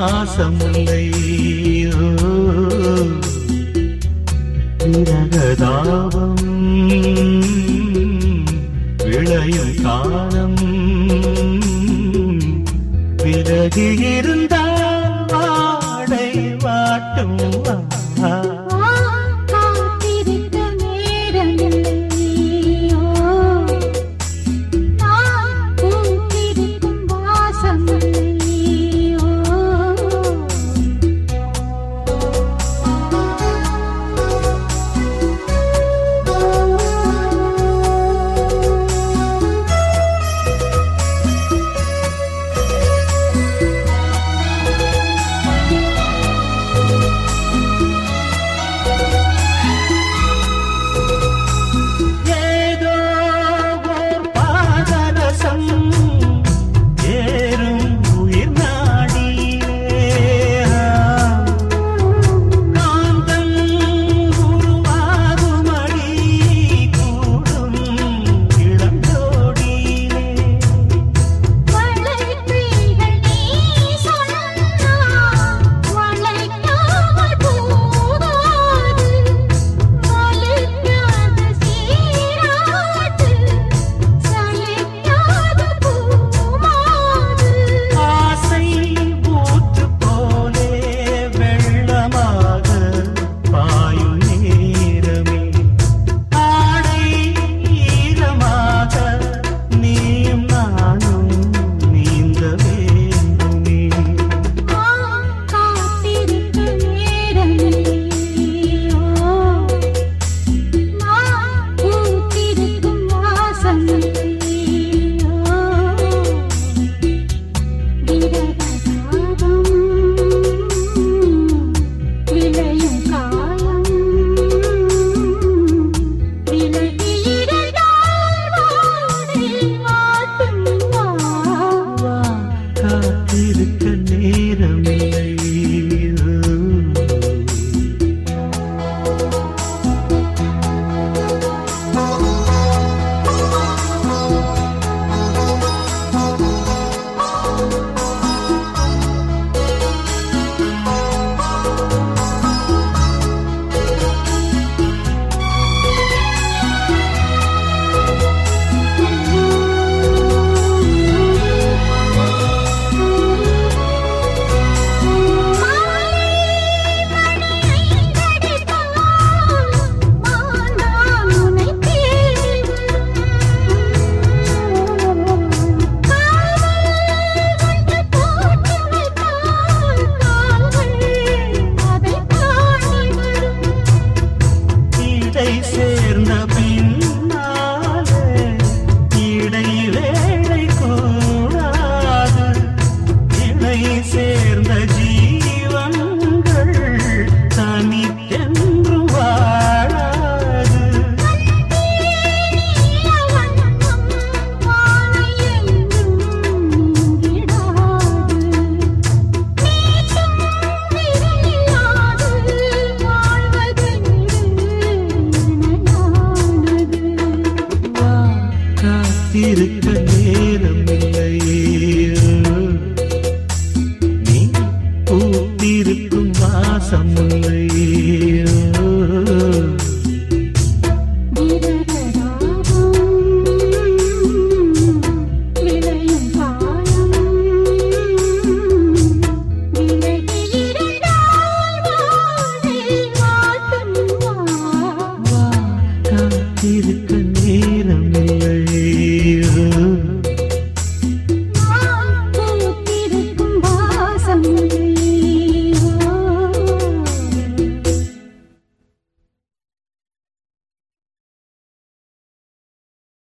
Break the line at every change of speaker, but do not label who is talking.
பூத்திருக்கும் வாசமில்லை விரகதாபம் விளையும் காலம் விலகி இருந்தா இருக்க நேரம் இல்லையே நீ பூத்திருக்கும் வாசம் இல்லை.